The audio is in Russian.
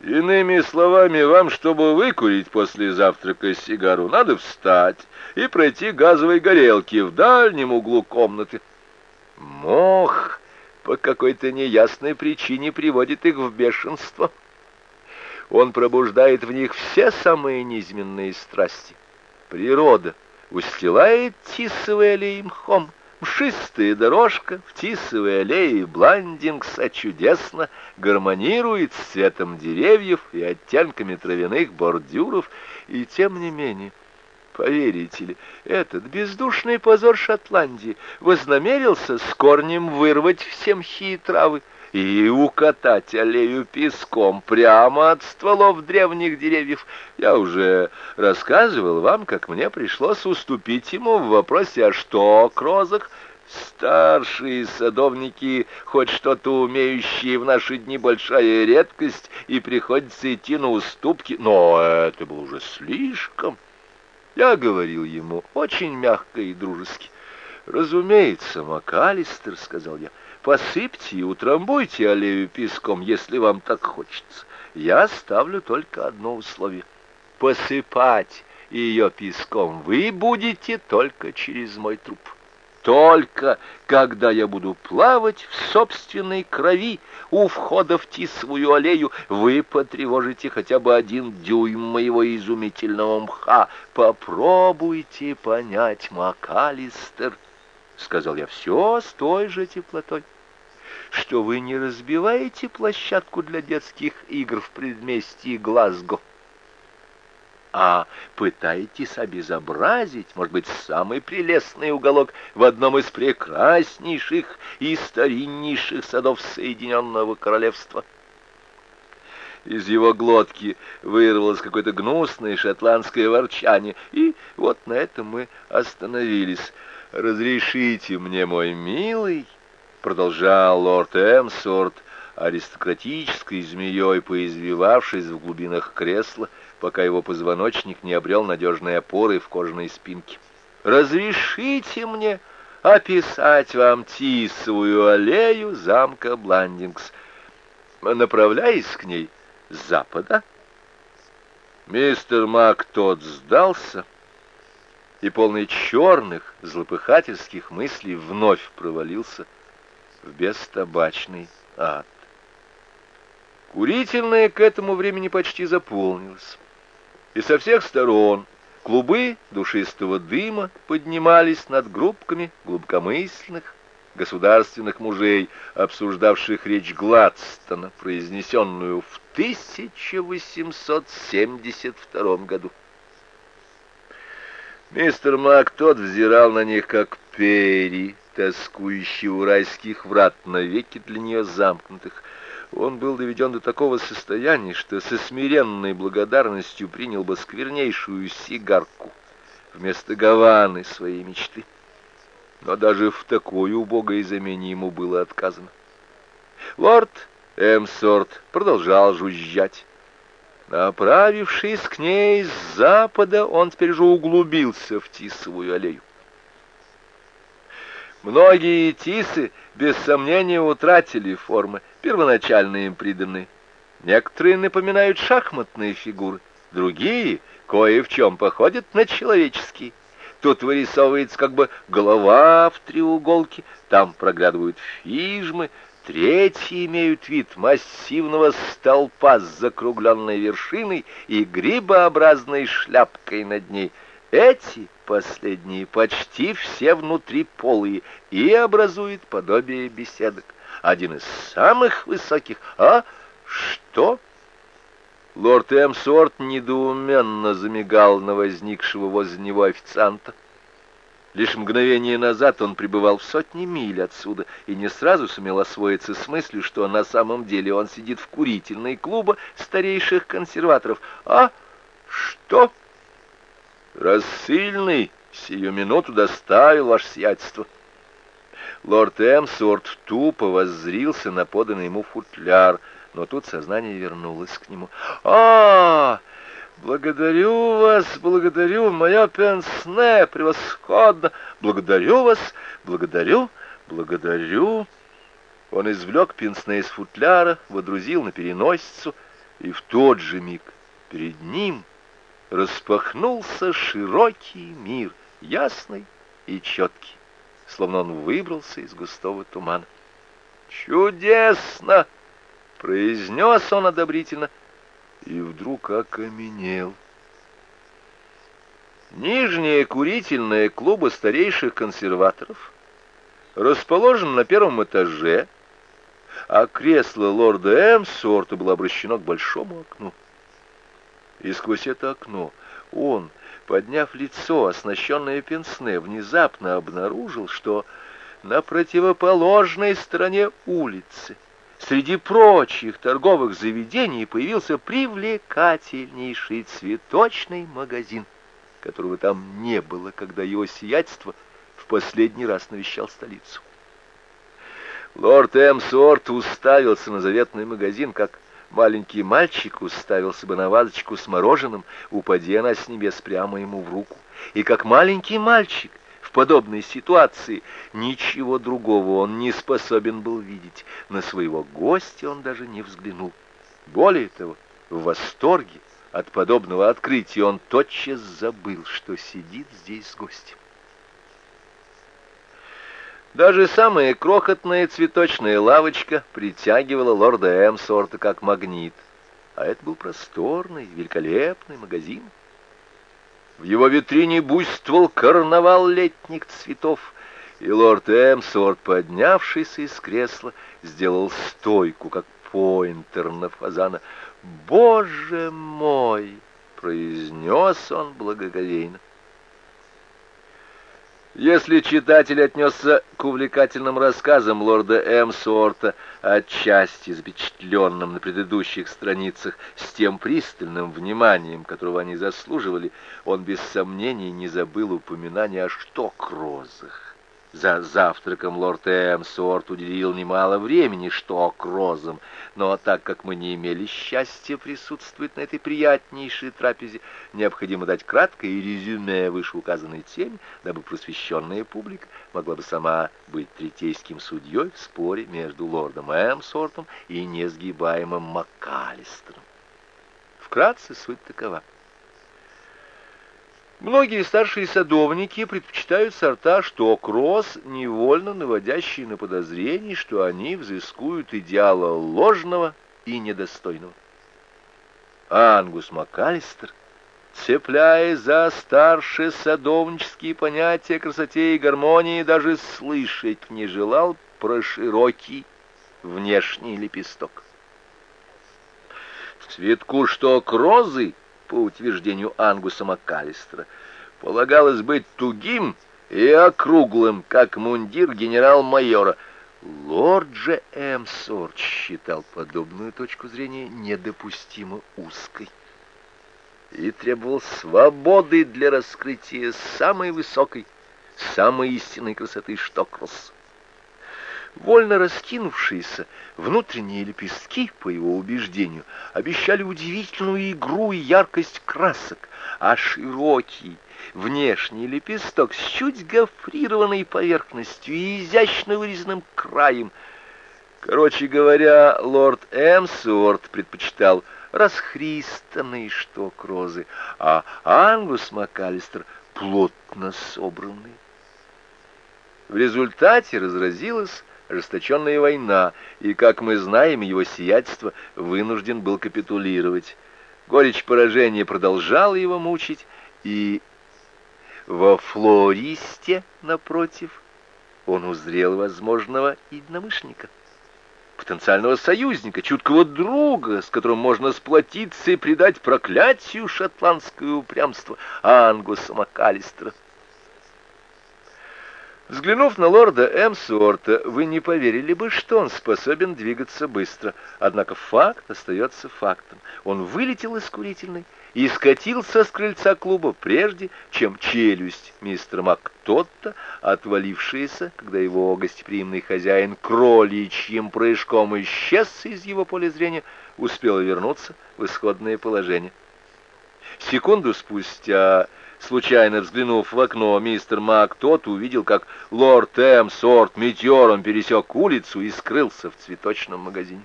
Иными словами, вам, чтобы выкурить после завтрака сигару, надо встать и пройти газовой горелки в дальнем углу комнаты. Мох по какой-то неясной причине приводит их в бешенство. Он пробуждает в них все самые низменные страсти. Природа устилает тисовый аллеи мхом, Мшистая дорожка в тисовой аллее Бландингса чудесно гармонирует с цветом деревьев и оттенками травяных бордюров, и тем не менее, поверите ли, этот бездушный позор Шотландии вознамерился с корнем вырвать все мхи и травы, и укатать аллею песком прямо от стволов древних деревьев. Я уже рассказывал вам, как мне пришлось уступить ему в вопросе о штокрозах. Старшие садовники, хоть что-то умеющие в наши дни большая редкость, и приходится идти на уступки, но это было уже слишком. Я говорил ему очень мягко и дружески. «Разумеется, МакАлистер», — сказал я, — Посыпьте и утрамбуйте аллею песком, если вам так хочется. Я ставлю только одно условие. Посыпать ее песком вы будете только через мой труп. Только когда я буду плавать в собственной крови у входа в Тисовую аллею, вы потревожите хотя бы один дюйм моего изумительного мха. Попробуйте понять, МакАлистер, — сказал я все с той же теплотой что вы не разбиваете площадку для детских игр в предместье Глазго, а пытаетесь обезобразить, может быть, самый прелестный уголок в одном из прекраснейших и стариннейших садов Соединенного Королевства. Из его глотки вырвалось какое-то гнусное шотландское ворчание, и вот на этом мы остановились. «Разрешите мне, мой милый», продолжал лорд Эмсорт, аристократической змеей поизвивавшись в глубинах кресла, пока его позвоночник не обрел надежной опоры в кожаной спинке. «Разрешите мне описать вам Тисовую аллею замка Бландингс, направляясь к ней с запада?» Мистер Мак тот сдался и, полный черных, злопыхательских мыслей, вновь провалился в бестабачный ад. Курительная к этому времени почти заполнилась, и со всех сторон клубы душистого дыма поднимались над группками глубокомысленных государственных мужей, обсуждавших речь Гладстона, произнесенную в 1872 году. Мистер Мак тот взирал на них, как Перри, тоскующий у райских врат, навеки для нее замкнутых. Он был доведен до такого состояния, что со смиренной благодарностью принял бы сквернейшую сигарку вместо Гаваны своей мечты. Но даже в такой убогой замене ему было отказано. Лорд Эмсорт продолжал жужжать. Направившись к ней с запада, он теперь же углубился в Тисовую аллею. Многие тисы, без сомнения, утратили формы, первоначально им приданные. Некоторые напоминают шахматные фигуры, другие кое в чем походят на человеческие. Тут вырисовывается как бы голова в треуголке, там проглядывают фижмы, третьи имеют вид массивного столпа с закругленной вершиной и грибообразной шляпкой над ней. Эти Последние почти все внутриполые и образуют подобие беседок. Один из самых высоких. А что? Лорд Эмсорт недоуменно замигал на возникшего возле него официанта. Лишь мгновение назад он пребывал в сотни миль отсюда и не сразу сумел освоиться с мыслью, что на самом деле он сидит в курительной клуба старейших консерваторов. А что? Рассыльный сию минуту доставил ваше сиятельство. Лорд Эмсворт тупо воззрился на поданный ему футляр, но тут сознание вернулось к нему. а, Благодарю вас, благодарю, моя пенсне, превосходно! Благодарю вас, благодарю, благодарю!» Он извлек пенсне из футляра, водрузил на переносицу, И в тот же миг перед ним распахнулся широкий мир, ясный и четкий, словно он выбрался из густого тумана. «Чудесно!» — произнес он одобрительно, и вдруг окаменел. Нижняя курительная клуба старейших консерваторов расположена на первом этаже, а кресло лорда Эмсорта было обращено к большому окну. И сквозь это окно он, подняв лицо, оснащенное пенсне, внезапно обнаружил, что на противоположной стороне улицы среди прочих торговых заведений появился привлекательнейший цветочный магазин, которого там не было, когда его сиятельство в последний раз навещал столицу. Лорд Эмсорт уставился на заветный магазин, как маленький мальчик уставился бы на вазочку с мороженым, упади она с небес прямо ему в руку. И как маленький мальчик в подобной ситуации ничего другого он не способен был видеть. На своего гостя он даже не взглянул. Более того, в восторге от подобного открытия он тотчас забыл, что сидит здесь с гостем. Даже самая крохотная цветочная лавочка притягивала лорда Эмсорта как магнит. А это был просторный, великолепный магазин. В его витрине буйствовал карнавал летних цветов, и лорд Эмсорт, поднявшись из кресла, сделал стойку, как поинтер на фазана. «Боже мой!» — произнес он благоговейно. Если читатель отнесся к увлекательным рассказам лорда Эмсуорта, отчасти запечатленным на предыдущих страницах, с тем пристальным вниманием, которого они заслуживали, он без сомнений не забыл упоминания о штокрозах. За завтраком лорд Эмсуорт уделил немало времени что к розам, но так как мы не имели счастья присутствовать на этой приятнейшей трапезе, необходимо дать краткое резюме вышеуказанной теме, дабы просвещенная публика могла бы сама быть третейским судьей в споре между лордом Эмсортом и несгибаемым МакКаллистером. Вкратце суть такова — Многие старшие садовники предпочитают сорта штокросс, невольно наводящие на подозрение, что они взыскуют идеала ложного и недостойного. Ангус МакАлистер, цепляясь за старшие садовнические понятия красоте и гармонии, даже слышать не желал про широкий внешний лепесток. В цветку шток розы — по утверждению Ангуса МакКаллистера, полагалось быть тугим и округлым, как мундир генерал-майора. Лорд же Эмсорт считал подобную точку зрения недопустимо узкой и требовал свободы для раскрытия самой высокой, самой истинной красоты Штокросс. Вольно раскинувшиеся внутренние лепестки, по его убеждению, обещали удивительную игру и яркость красок, а широкий внешний лепесток с чуть гофрированной поверхностью и изящно вырезанным краем. Короче говоря, лорд Эмсуорт предпочитал расхристанный шток розы, а Ангус МакАлистер плотно собранный. В результате разразилась ожесточенная война, и, как мы знаем, его сиятельство вынужден был капитулировать. Горечь поражения продолжала его мучить, и во Флористе, напротив, он узрел возможного единомышленника, потенциального союзника, чуткого друга, с которым можно сплотиться и предать проклятию шотландское упрямство Ангуса МакАлистера. Взглянув на лорда Эмсуорта, вы не поверили бы, что он способен двигаться быстро. Однако факт остается фактом. Он вылетел из курительной и скатился с крыльца клуба прежде, чем челюсть мистера Мактотта, отвалившаяся, когда его гостеприимный хозяин кроличьим прыжком исчез из его поля зрения, успела вернуться в исходное положение. Секунду спустя Случайно взглянув в окно, мистер Мак тот увидел, как лорд Эмсорт метеором пересек улицу и скрылся в цветочном магазине.